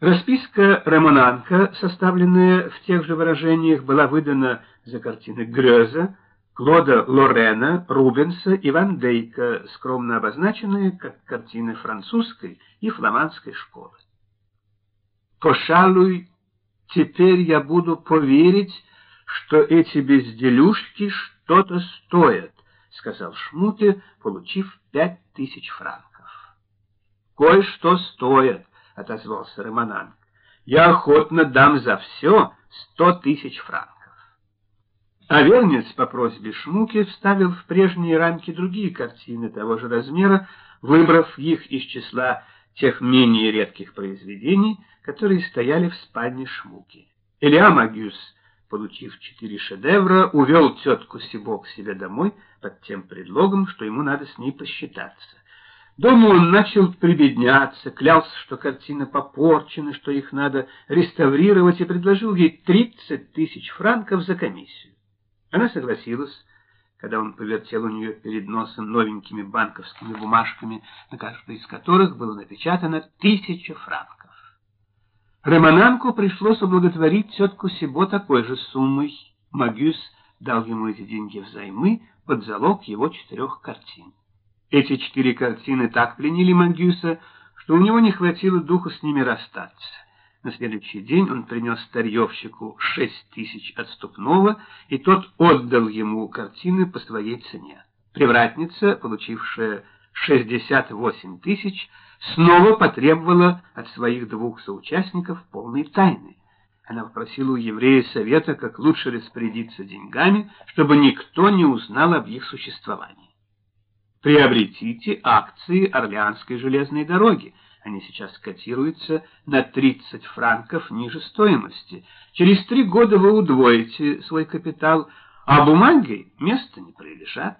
Расписка Романанка, составленная в тех же выражениях, была выдана за картины Грёза, Клода Лорена, Рубенса и Ван Дейка, скромно обозначенные как картины французской и фламандской школы. «Пошалуй, теперь я буду поверить, что эти безделюшки что-то стоят», — сказал Шмуте, получив пять тысяч франков. «Кое-что стоят», — отозвался Романанг. «Я охотно дам за все сто тысяч франков». А Вернец по просьбе Шмуки вставил в прежние рамки другие картины того же размера, выбрав их из числа тех менее редких произведений, которые стояли в спальне Шмуки. Илья Магюс, получив четыре шедевра, увел тетку Сибо к себе домой под тем предлогом, что ему надо с ней посчитаться. Дома он начал прибедняться, клялся, что картины попорчены, что их надо реставрировать, и предложил ей тридцать тысяч франков за комиссию. Она согласилась, когда он повертел у нее перед носом новенькими банковскими бумажками, на каждой из которых было напечатано тысяча франков. Романанку пришлось ублаготворить тетку Сибо такой же суммой. Магюс дал ему эти деньги взаймы под залог его четырех картин. Эти четыре картины так пленили Магюса, что у него не хватило духу с ними расстаться. На следующий день он принес старьевщику шесть тысяч отступного, и тот отдал ему картины по своей цене. Привратница, получившая шестьдесят восемь тысяч, снова потребовала от своих двух соучастников полной тайны. Она попросила у еврея совета, как лучше распорядиться деньгами, чтобы никто не узнал об их существовании. «Приобретите акции Орлеанской железной дороги», они сейчас котируются на 30 франков ниже стоимости. Через три года вы удвоите свой капитал, а бумаги места не прилежат.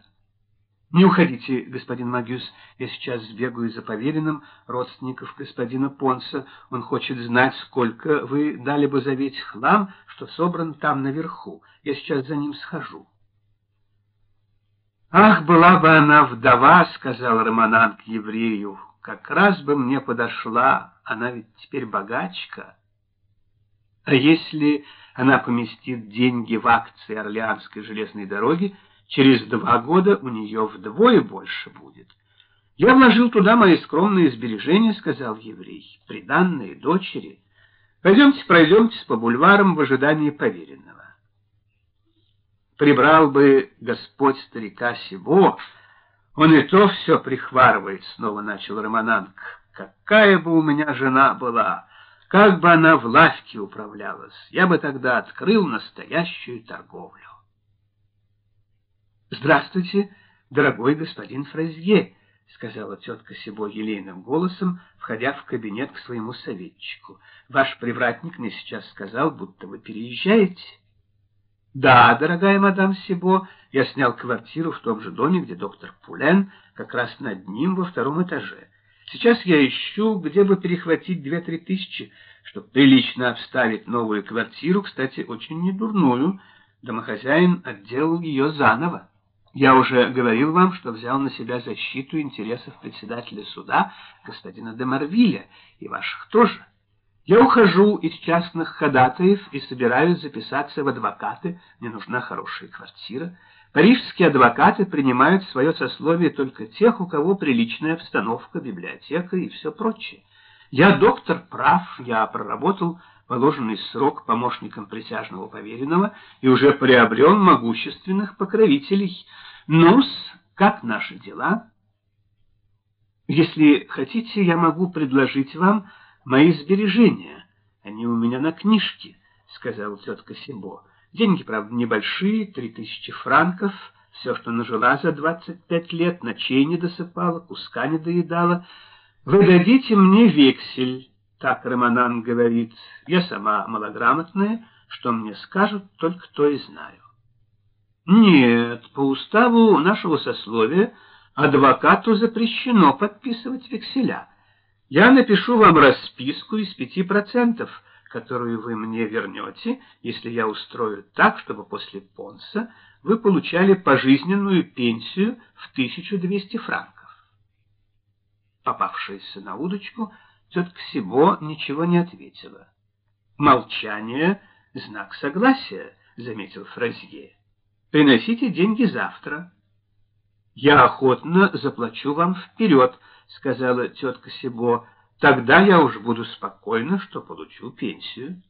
Не уходите, господин Магюс, я сейчас сбегаю за поверенным родственников господина Понса. Он хочет знать, сколько вы дали бы за весь хлам, что собран там наверху. Я сейчас за ним схожу. «Ах, была бы она вдова», — сказал Романант еврею, как раз бы мне подошла, она ведь теперь богачка. А если она поместит деньги в акции Орлеанской железной дороги, через два года у нее вдвое больше будет. Я вложил туда мои скромные сбережения, сказал еврей, приданные дочери. Пойдемте, пройдемте по бульварам в ожидании поверенного. Прибрал бы Господь старика Сибо, он и то все прихварывает, — снова начал Романанг. Какая бы у меня жена была, как бы она в лавке управлялась, я бы тогда открыл настоящую торговлю. Здравствуйте, дорогой господин Фразье, — сказала тетка Сибо елейным голосом, входя в кабинет к своему советчику. Ваш привратник мне сейчас сказал, будто вы переезжаете. Да, дорогая мадам Сибо, я снял квартиру в том же доме, где доктор Пулен, как раз над ним во втором этаже. Сейчас я ищу, где бы перехватить две-три тысячи, чтобы прилично обставить новую квартиру, кстати, очень недурную. Домохозяин отделал ее заново. Я уже говорил вам, что взял на себя защиту интересов председателя суда, господина де и ваших тоже. Я ухожу из частных ходатаев и собираюсь записаться в адвокаты. Мне нужна хорошая квартира. Парижские адвокаты принимают в свое сословие только тех, у кого приличная обстановка, библиотека и все прочее. Я доктор прав, я проработал положенный срок помощником присяжного поверенного и уже приобрел могущественных покровителей. ну как наши дела? Если хотите, я могу предложить вам мои сбережения. Они у меня на книжке, — сказала тетка Сибо. Деньги, правда, небольшие, три тысячи франков. Все, что нажила за двадцать пять лет, ночей не досыпала, куска не доедала. Вы дадите мне вексель, так Романан говорит. Я сама малограмотная, что мне скажут, только то и знаю. Нет, по уставу нашего сословия адвокату запрещено подписывать векселя. Я напишу вам расписку из пяти процентов, которую вы мне вернете, если я устрою так, чтобы после понса вы получали пожизненную пенсию в 1200 франков. Попавшаяся на удочку, Тетка Сибо ничего не ответила. «Молчание — знак согласия», — заметил Фразье. «Приносите деньги завтра». «Я охотно заплачу вам вперед», — сказала тетка Сибо. «Тогда я уж буду спокойна, что получу пенсию».